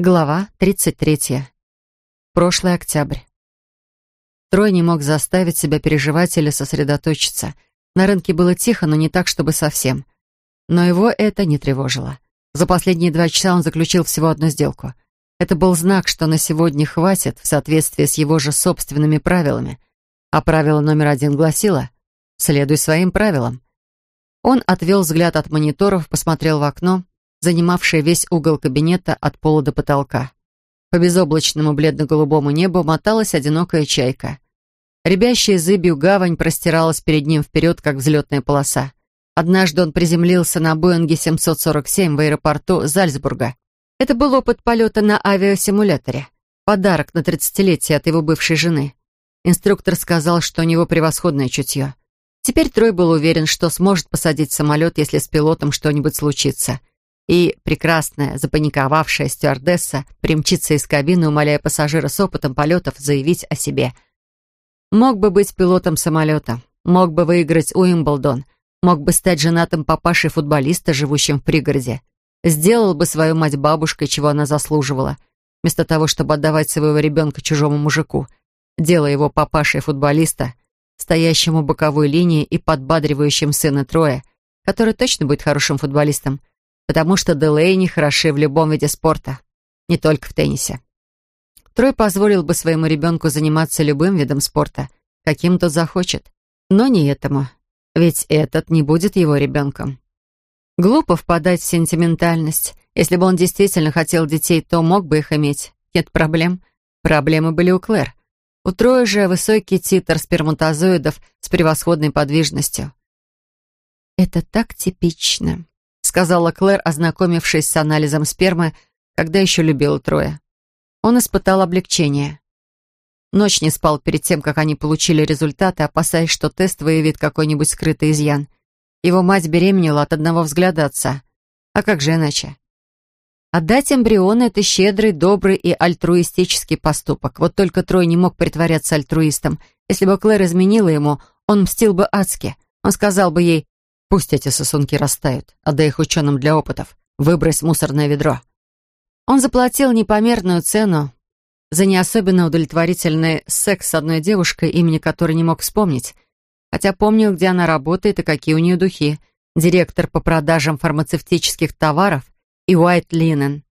Глава 33. Прошлый октябрь. Трой не мог заставить себя переживать или сосредоточиться. На рынке было тихо, но не так, чтобы совсем. Но его это не тревожило. За последние два часа он заключил всего одну сделку. Это был знак, что на сегодня хватит в соответствии с его же собственными правилами. А правило номер один гласило «Следуй своим правилам». Он отвел взгляд от мониторов, посмотрел в окно — занимавшая весь угол кабинета от пола до потолка. По безоблачному бледно-голубому небу моталась одинокая чайка. Рябящая зыбью гавань простиралась перед ним вперед, как взлетная полоса. Однажды он приземлился на Боинге 747 в аэропорту Зальцбурга. Это был опыт полета на авиасимуляторе. Подарок на 30-летие от его бывшей жены. Инструктор сказал, что у него превосходное чутье. Теперь Трой был уверен, что сможет посадить самолет, если с пилотом что-нибудь случится и прекрасная, запаниковавшая стюардесса примчится из кабины, умоляя пассажира с опытом полетов заявить о себе. Мог бы быть пилотом самолета, мог бы выиграть Уимблдон, мог бы стать женатым папашей футболиста, живущим в пригороде. Сделал бы свою мать бабушкой, чего она заслуживала, вместо того, чтобы отдавать своего ребенка чужому мужику, делая его папашей футболиста, стоящему боковой линии и подбадривающим сына Троя, который точно будет хорошим футболистом, потому что Делейни хороши в любом виде спорта, не только в теннисе. Трой позволил бы своему ребенку заниматься любым видом спорта, каким тот захочет, но не этому, ведь этот не будет его ребенком. Глупо впадать в сентиментальность. Если бы он действительно хотел детей, то мог бы их иметь. Нет проблем. Проблемы были у Клэр. У Троя же высокий титр сперматозоидов с превосходной подвижностью. «Это так типично», сказала Клэр, ознакомившись с анализом спермы, когда еще любила Троя. Он испытал облегчение. Ночь не спал перед тем, как они получили результаты, опасаясь, что тест выявит какой-нибудь скрытый изъян. Его мать беременела от одного взгляда отца. А как же иначе? Отдать эмбрион — это щедрый, добрый и альтруистический поступок. Вот только Трой не мог притворяться альтруистом. Если бы Клэр изменила ему, он мстил бы адски. Он сказал бы ей Пусть эти сосунки растают, отдай их ученым для опытов. Выбрось мусорное ведро. Он заплатил непомерную цену за не особенно удовлетворительный секс с одной девушкой, имени которой не мог вспомнить, хотя помнил, где она работает и какие у нее духи, директор по продажам фармацевтических товаров и Уайт Линен.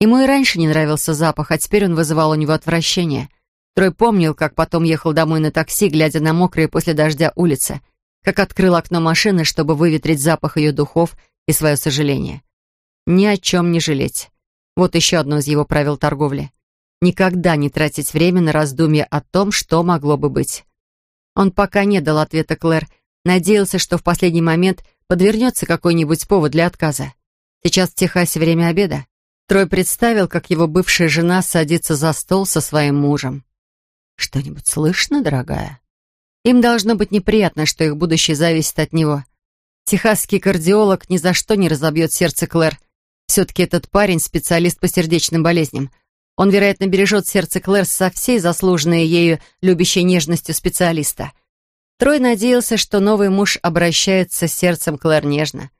Ему и раньше не нравился запах, а теперь он вызывал у него отвращение. Трой помнил, как потом ехал домой на такси, глядя на мокрые после дождя улицы — как открыл окно машины, чтобы выветрить запах ее духов и свое сожаление. Ни о чем не жалеть. Вот еще одно из его правил торговли. Никогда не тратить время на раздумья о том, что могло бы быть. Он пока не дал ответа Клэр, надеялся, что в последний момент подвернется какой-нибудь повод для отказа. Сейчас в Техасе время обеда. Трой представил, как его бывшая жена садится за стол со своим мужем. «Что-нибудь слышно, дорогая?» Им должно быть неприятно, что их будущее зависит от него. Техасский кардиолог ни за что не разобьет сердце Клэр. Все-таки этот парень — специалист по сердечным болезням. Он, вероятно, бережет сердце Клэр со всей заслуженной ею любящей нежностью специалиста. Трой надеялся, что новый муж обращается с сердцем Клэр нежно,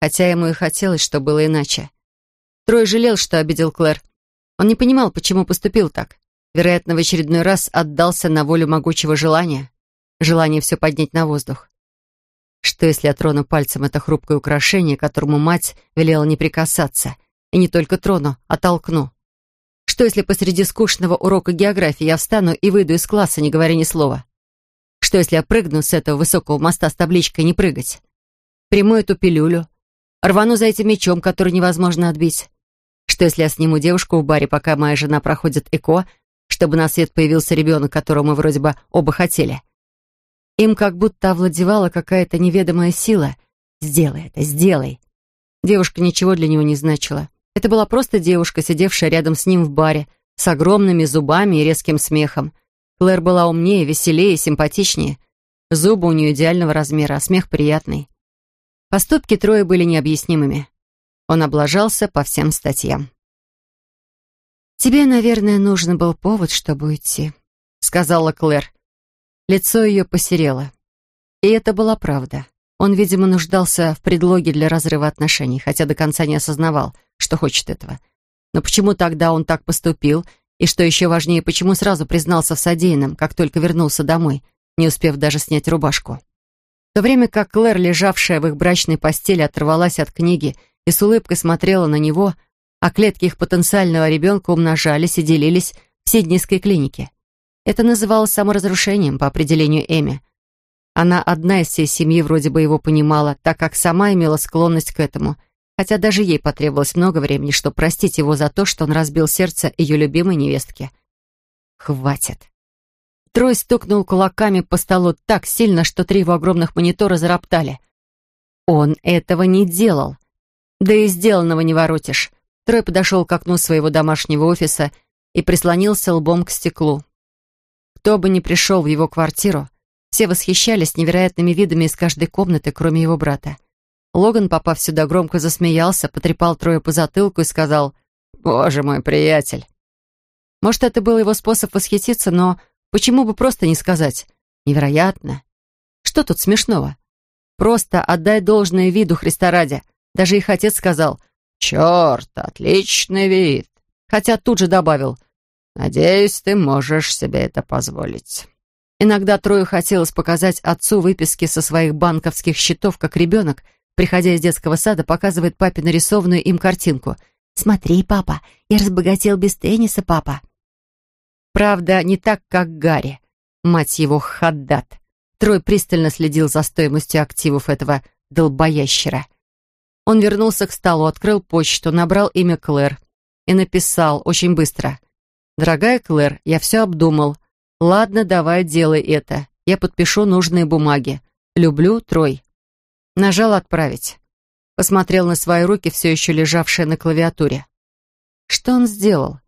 хотя ему и хотелось, что было иначе. Трой жалел, что обидел Клэр. Он не понимал, почему поступил так. Вероятно, в очередной раз отдался на волю могучего желания желание все поднять на воздух. Что, если я трону пальцем это хрупкое украшение, которому мать велела не прикасаться, и не только трону, а толкну? Что, если посреди скучного урока географии я встану и выйду из класса, не говоря ни слова? Что, если я прыгну с этого высокого моста с табличкой «Не прыгать»? Приму эту пилюлю, рвану за этим мечом, который невозможно отбить? Что, если я сниму девушку в баре, пока моя жена проходит ЭКО, чтобы на свет появился ребенок, которого мы вроде бы оба хотели? Им как будто овладевала какая-то неведомая сила. «Сделай это, сделай!» Девушка ничего для него не значила. Это была просто девушка, сидевшая рядом с ним в баре, с огромными зубами и резким смехом. Клэр была умнее, веселее, симпатичнее. Зубы у нее идеального размера, а смех приятный. Поступки Троя были необъяснимыми. Он облажался по всем статьям. «Тебе, наверное, нужен был повод, чтобы уйти», — сказала Клэр. Лицо ее посерело. И это была правда. Он, видимо, нуждался в предлоге для разрыва отношений, хотя до конца не осознавал, что хочет этого. Но почему тогда он так поступил? И что еще важнее, почему сразу признался в содеянном, как только вернулся домой, не успев даже снять рубашку? В то время как Клэр, лежавшая в их брачной постели, оторвалась от книги и с улыбкой смотрела на него, а клетки их потенциального ребенка умножались и делились в сиднейской клинике. Это называлось саморазрушением по определению Эми. Она одна из всей семьи вроде бы его понимала, так как сама имела склонность к этому, хотя даже ей потребовалось много времени, чтобы простить его за то, что он разбил сердце ее любимой невестки. «Хватит!» Трой стукнул кулаками по столу так сильно, что три его огромных монитора зароптали. Он этого не делал. Да и сделанного не воротишь. Трой подошел к окну своего домашнего офиса и прислонился лбом к стеклу. Кто бы ни пришел в его квартиру, все восхищались невероятными видами из каждой комнаты, кроме его брата. Логан, попав сюда, громко засмеялся, потрепал Троя по затылку и сказал «Боже мой, приятель!». Может, это был его способ восхититься, но Почему бы просто не сказать «невероятно»? Что тут смешного? Просто отдай должное виду Христа ради. Даже их отец сказал «Черт, отличный вид!» Хотя тут же добавил «Надеюсь, ты можешь себе это позволить». Иногда Трою хотелось показать отцу выписки со своих банковских счетов, как ребенок, приходя из детского сада, показывает папе нарисованную им картинку. «Смотри, папа, я разбогател без тенниса, папа». Правда, не так, как Гарри. Мать его, Хаддат. Трой пристально следил за стоимостью активов этого долбоящера. Он вернулся к столу, открыл почту, набрал имя Клэр и написал очень быстро. «Дорогая Клэр, я все обдумал. Ладно, давай, делай это. Я подпишу нужные бумаги. Люблю, Трой». Нажал «Отправить». Посмотрел на свои руки, все еще лежавшие на клавиатуре. Что он сделал?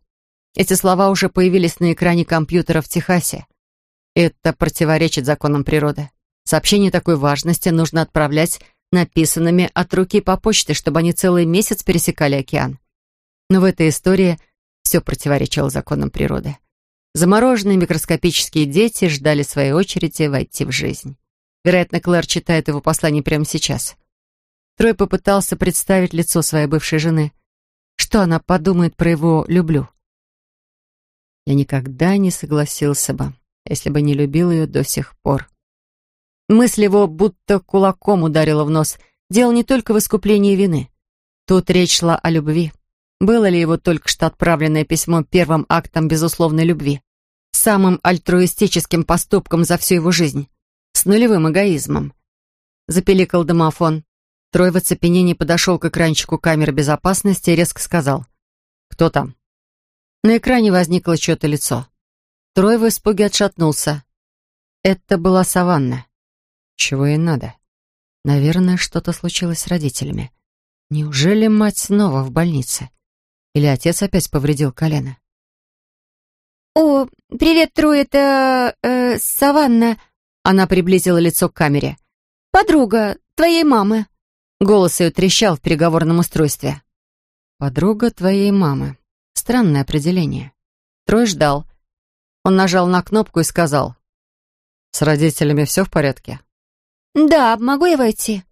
Эти слова уже появились на экране компьютера в Техасе. Это противоречит законам природы. Сообщение такой важности нужно отправлять написанными от руки по почте, чтобы они целый месяц пересекали океан. Но в этой истории все противоречило законам природы. Замороженные микроскопические дети ждали своей очереди войти в жизнь. Вероятно, Клэр читает его послание прямо сейчас. Трой попытался представить лицо своей бывшей жены. Что она подумает про его «люблю»? я никогда не согласился бы, если бы не любил ее до сих пор. Мысль его будто кулаком ударила в нос. Дело не только в искуплении вины. Тут речь шла о любви. Было ли его только что отправленное письмо первым актом безусловной любви? Самым альтруистическим поступком за всю его жизнь? С нулевым эгоизмом? Запеликал домофон. Трой в оцепенении подошел к экранчику камеры безопасности и резко сказал. «Кто там?» На экране возникло чье-то лицо. Трой в испуге отшатнулся. Это была Саванна. Чего ей надо? Наверное, что-то случилось с родителями. Неужели мать снова в больнице? Или отец опять повредил колено? «О, привет, Трой, это... Э, Саванна...» Она приблизила лицо к камере. «Подруга твоей мамы». Голос ее трещал в переговорном устройстве. «Подруга твоей мамы». Странное определение. Трой ждал. Он нажал на кнопку и сказал. «С родителями все в порядке?» «Да, могу я войти?»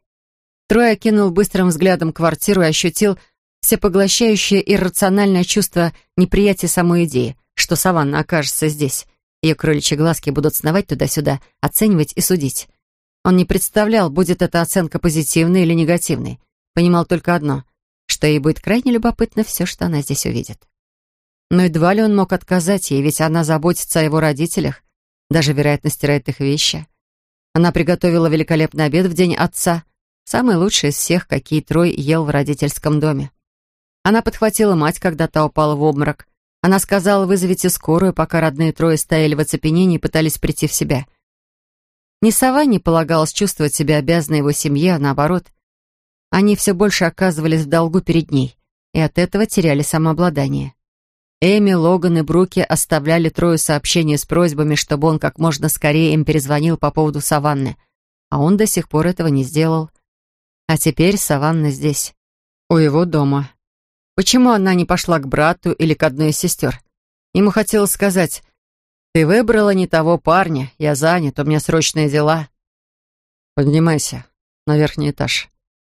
Трой окинул быстрым взглядом квартиру и ощутил всепоглощающее иррациональное чувство неприятия самой идеи, что Саванна окажется здесь. Ее кроличьи глазки будут сновать туда-сюда, оценивать и судить. Он не представлял, будет эта оценка позитивной или негативной. Понимал только одно, что ей будет крайне любопытно все, что она здесь увидит. Но едва ли он мог отказать ей, ведь она заботится о его родителях, даже, вероятно, стирает их вещи. Она приготовила великолепный обед в день отца, самый лучший из всех, какие Трой ел в родительском доме. Она подхватила мать, когда та упала в обморок. Она сказала, вызовите скорую, пока родные Трое стояли в оцепенении и пытались прийти в себя. Ни сова не полагалось чувствовать себя обязанной его семье, а наоборот. Они все больше оказывались в долгу перед ней, и от этого теряли самообладание. Эми, Логан и Бруки оставляли Трою сообщения с просьбами, чтобы он как можно скорее им перезвонил по поводу Саванны, а он до сих пор этого не сделал. А теперь Саванна здесь, у его дома. Почему она не пошла к брату или к одной из сестер? Ему хотелось сказать, «Ты выбрала не того парня, я занят, у меня срочные дела». «Поднимайся на верхний этаж».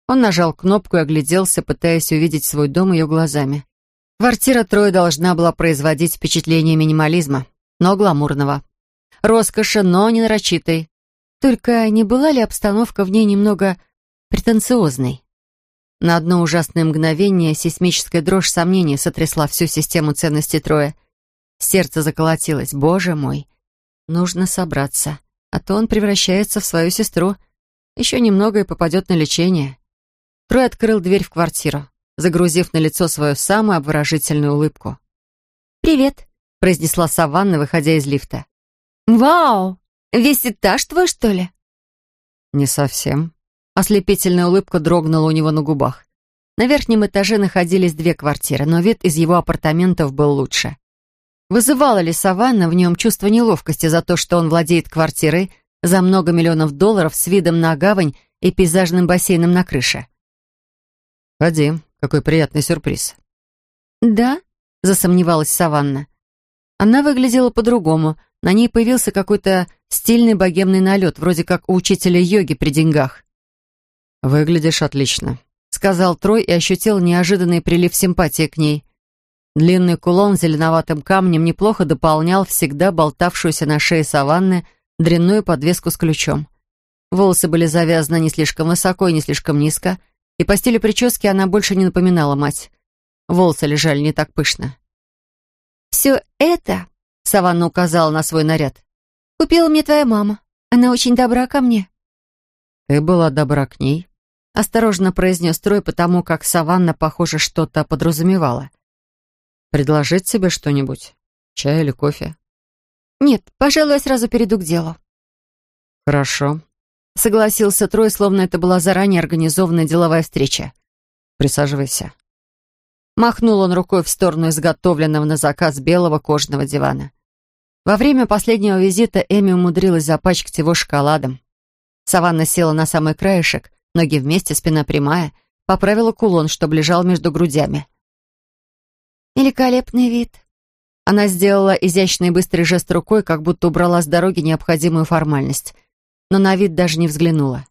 Он нажал кнопку и огляделся, пытаясь увидеть свой дом ее глазами. Квартира Троя должна была производить впечатление минимализма, но гламурного. Роскоши, но не нарочитой. Только не была ли обстановка в ней немного претенциозной? На одно ужасное мгновение сейсмическая дрожь сомнений сотрясла всю систему ценностей Троя. Сердце заколотилось. «Боже мой! Нужно собраться, а то он превращается в свою сестру. Еще немного и попадет на лечение». Трой открыл дверь в квартиру загрузив на лицо свою самую обворожительную улыбку. «Привет», — произнесла Саванна, выходя из лифта. «Вау! Весь этаж твой, что ли?» «Не совсем». Ослепительная улыбка дрогнула у него на губах. На верхнем этаже находились две квартиры, но вид из его апартаментов был лучше. Вызывала ли Саванна в нем чувство неловкости за то, что он владеет квартирой за много миллионов долларов с видом на гавань и пейзажным бассейном на крыше? «Ходи», какой приятный сюрприз. «Да?» — засомневалась Саванна. Она выглядела по-другому. На ней появился какой-то стильный богемный налет, вроде как у учителя йоги при деньгах. «Выглядишь отлично», — сказал Трой и ощутил неожиданный прилив симпатии к ней. Длинный кулон с зеленоватым камнем неплохо дополнял всегда болтавшуюся на шее саванны дрянную подвеску с ключом. Волосы были завязаны не слишком высоко и не слишком низко — и по стилю прически она больше не напоминала мать. Волосы лежали не так пышно. «Все это», — Саванна указала на свой наряд, — «купила мне твоя мама. Она очень добра ко мне». «Ты была добра к ней», — осторожно произнес Трой, потому как Саванна, похоже, что-то подразумевала. «Предложить тебе что-нибудь? Чай или кофе?» «Нет, пожалуй, я сразу перейду к делу». «Хорошо», Согласился Трой, словно это была заранее организованная деловая встреча. «Присаживайся». Махнул он рукой в сторону изготовленного на заказ белого кожаного дивана. Во время последнего визита Эми умудрилась запачкать его шоколадом. Саванна села на самый краешек, ноги вместе, спина прямая, поправила кулон, чтобы лежал между грудями. «Великолепный вид». Она сделала изящный быстрый жест рукой, как будто убрала с дороги необходимую формальность но на вид даже не взглянула.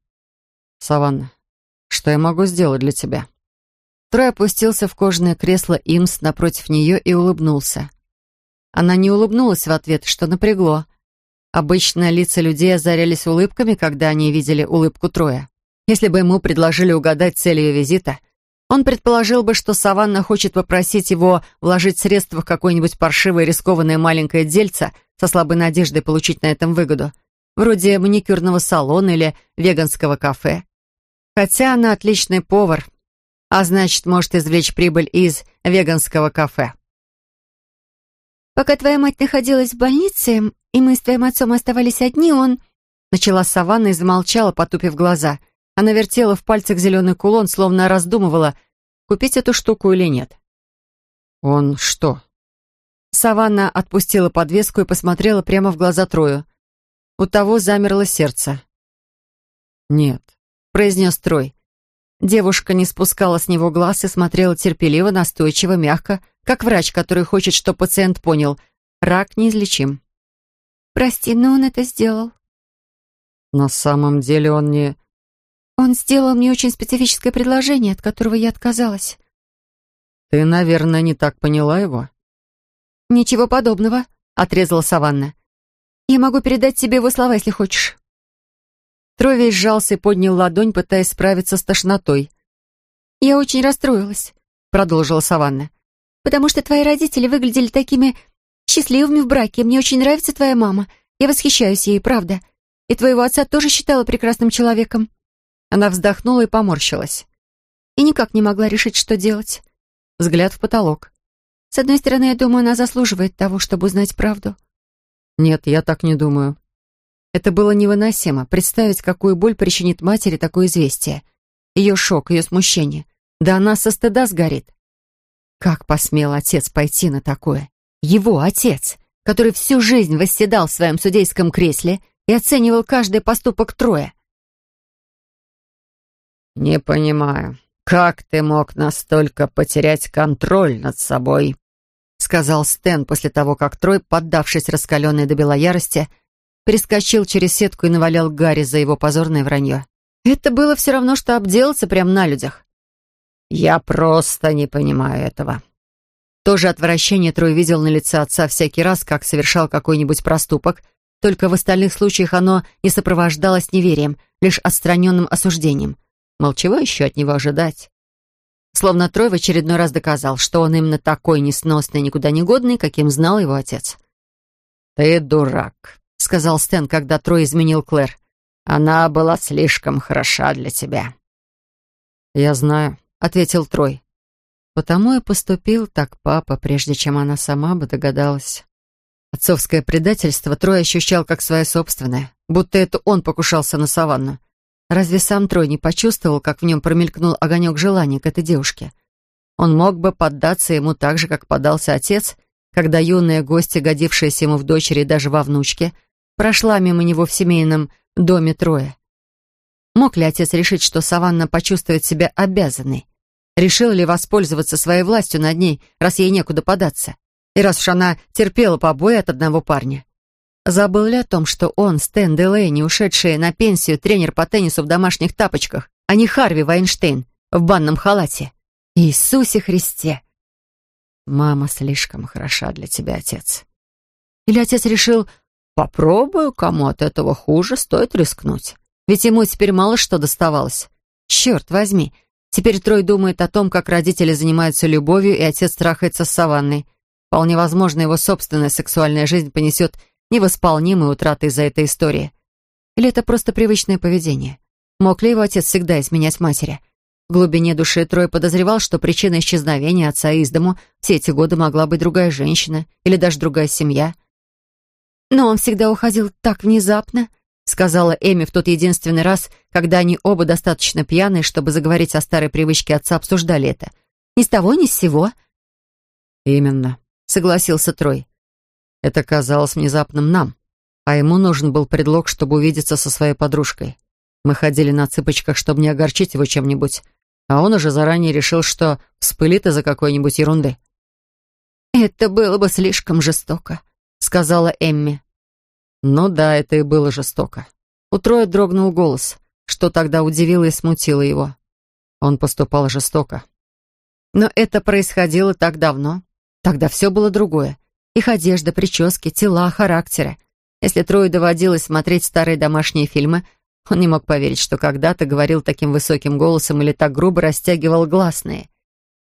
«Саванна, что я могу сделать для тебя?» Трой опустился в кожаное кресло Имс напротив нее и улыбнулся. Она не улыбнулась в ответ, что напрягло. Обычно лица людей озарялись улыбками, когда они видели улыбку Троя. Если бы ему предложили угадать цель ее визита, он предположил бы, что Саванна хочет попросить его вложить средства в какое-нибудь паршивое рискованное маленькое дельце со слабой надеждой получить на этом выгоду — вроде маникюрного салона или веганского кафе. Хотя она отличный повар, а значит, может извлечь прибыль из веганского кафе. «Пока твоя мать находилась в больнице, и мы с твоим отцом оставались одни, он...» Начала Саванна и замолчала, потупив глаза. Она вертела в пальцах зеленый кулон, словно раздумывала, купить эту штуку или нет. «Он что?» Саванна отпустила подвеску и посмотрела прямо в глаза Трою. У того замерло сердце. «Нет», — произнес Трой. Девушка не спускала с него глаз и смотрела терпеливо, настойчиво, мягко, как врач, который хочет, чтобы пациент понял, рак неизлечим. «Прости, но он это сделал». «На самом деле он не...» «Он сделал мне очень специфическое предложение, от которого я отказалась». «Ты, наверное, не так поняла его?» «Ничего подобного», — отрезала Саванна. Я могу передать тебе его слова, если хочешь». Трой сжался и поднял ладонь, пытаясь справиться с тошнотой. «Я очень расстроилась», — продолжила Саванна, «потому что твои родители выглядели такими счастливыми в браке. Мне очень нравится твоя мама. Я восхищаюсь ей, правда. И твоего отца тоже считала прекрасным человеком». Она вздохнула и поморщилась. И никак не могла решить, что делать. Взгляд в потолок. С одной стороны, я думаю, она заслуживает того, чтобы узнать правду. «Нет, я так не думаю». Это было невыносимо. Представить, какую боль причинит матери такое известие. Ее шок, ее смущение. Да она со стыда сгорит. Как посмел отец пойти на такое? Его отец, который всю жизнь восседал в своем судейском кресле и оценивал каждый поступок Троя. «Не понимаю, как ты мог настолько потерять контроль над собой?» сказал Стэн после того, как Трой, поддавшись раскаленной до бела ярости, перескочил через сетку и навалял Гарри за его позорное вранье. Это было все равно, что обделаться прямо на людях. «Я просто не понимаю этого». То же отвращение Трой видел на лице отца всякий раз, как совершал какой-нибудь проступок, только в остальных случаях оно не сопровождалось неверием, лишь отстраненным осуждением. Мол, чего еще от него ожидать? Словно Трой в очередной раз доказал, что он именно такой несносный, никуда не годный, каким знал его отец. «Ты дурак», — сказал Стэн, когда Трой изменил Клэр. «Она была слишком хороша для тебя». «Я знаю», — ответил Трой. Потому и поступил так папа, прежде чем она сама бы догадалась. Отцовское предательство Трой ощущал как свое собственное, будто это он покушался на саванну. Разве сам Трой не почувствовал, как в нем промелькнул огонек желания к этой девушке? Он мог бы поддаться ему так же, как подался отец, когда юная гостья, годившаяся ему в дочери и даже во внучке, прошла мимо него в семейном доме Троя. Мог ли отец решить, что Саванна почувствует себя обязанной? Решил ли воспользоваться своей властью над ней, раз ей некуда податься? И раз уж она терпела побои от одного парня? Забыл ли о том, что он, Стэн Делейни, ушедший на пенсию тренер по теннису в домашних тапочках, а не Харви Вайнштейн в банном халате? Иисусе Христе! Мама слишком хороша для тебя, отец. Или отец решил, попробую, кому от этого хуже, стоит рискнуть. Ведь ему теперь мало что доставалось. Черт возьми, Теперь Трой думает о том, как родители занимаются любовью, и отец трахается с Саванной. Вполне возможно, его собственная сексуальная жизнь понесет невосполнимые утраты из-за этой истории. Или это просто привычное поведение? Мог ли его отец всегда изменять матери? В глубине души Трой подозревал, что причиной исчезновения отца из дому все эти годы могла быть другая женщина или даже другая семья. Но он всегда уходил так внезапно, сказала Эми в тот единственный раз, когда они оба достаточно пьяные, чтобы заговорить о старой привычке отца, обсуждали это. Ни с того, ни с сего. «Именно», — согласился Трой. «Это казалось внезапным нам, а ему нужен был предлог, чтобы увидеться со своей подружкой. Мы ходили на цыпочках, чтобы не огорчить его чем-нибудь, а он уже заранее решил, что вспылит из-за какой-нибудь ерунды». «Это было бы слишком жестоко», — сказала Эмми. Ну да, это и было жестоко. У Троя дрогнул голос, что тогда удивило и смутило его. Он поступал жестоко. Но это происходило так давно. Тогда все было другое. Их одежда, прически, тела, характеры. Если Трою доводилось смотреть старые домашние фильмы, он не мог поверить, что когда-то говорил таким высоким голосом или так грубо растягивал гласные.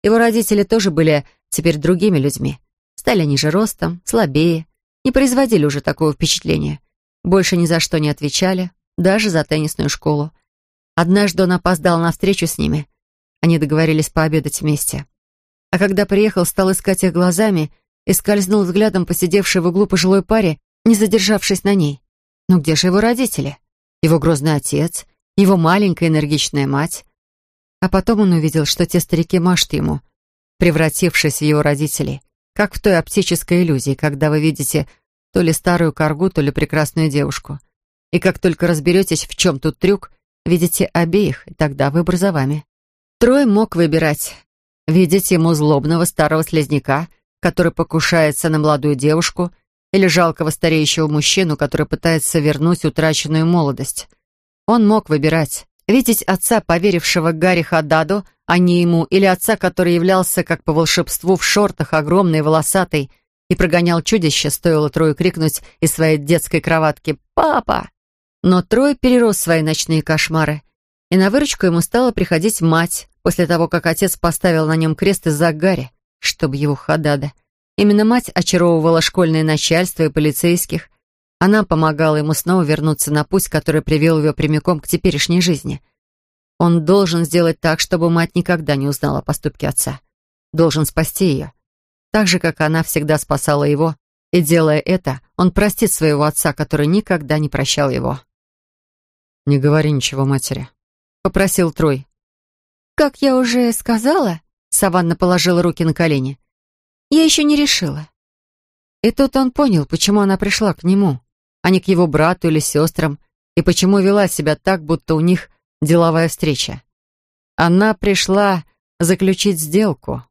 Его родители тоже были теперь другими людьми. Стали ниже ростом, слабее, не производили уже такого впечатления. Больше ни за что не отвечали, даже за теннисную школу. Однажды он опоздал на встречу с ними. Они договорились пообедать вместе. А когда приехал, стал искать их глазами и скользнул взглядом посидевшей в углу пожилой паре, не задержавшись на ней. Но где же его родители? Его грозный отец? Его маленькая энергичная мать? А потом он увидел, что те старики машут ему, превратившись в его родителей, как в той оптической иллюзии, когда вы видите то ли старую коргу, то ли прекрасную девушку. И как только разберетесь, в чем тут трюк, видите обеих, и тогда выбор за вами. Трой мог выбирать. Видеть ему злобного старого слезняка, который покушается на молодую девушку, или жалкого стареющего мужчину, который пытается вернуть утраченную молодость. Он мог выбирать. Видеть отца, поверившего Гарри Хададу, а не ему, или отца, который являлся, как по волшебству, в шортах, огромный, волосатый, и прогонял чудище, стоило Трою крикнуть из своей детской кроватки «Папа!». Но Трой перерос свои ночные кошмары, и на выручку ему стала приходить мать, после того, как отец поставил на нем крест из-за Гарри, чтобы его Хадада. Именно мать очаровывала школьное начальство и полицейских. Она помогала ему снова вернуться на путь, который привел его прямиком к теперешней жизни. Он должен сделать так, чтобы мать никогда не узнала о поступке отца. Должен спасти ее так же, как она всегда спасала его, и, делая это, он простит своего отца, который никогда не прощал его. «Не говори ничего матери», — попросил Трой. «Как я уже сказала», — Саванна положила руки на колени, — «я еще не решила». И тут он понял, почему она пришла к нему, а не к его брату или сестрам, и почему вела себя так, будто у них деловая встреча. Она пришла заключить сделку,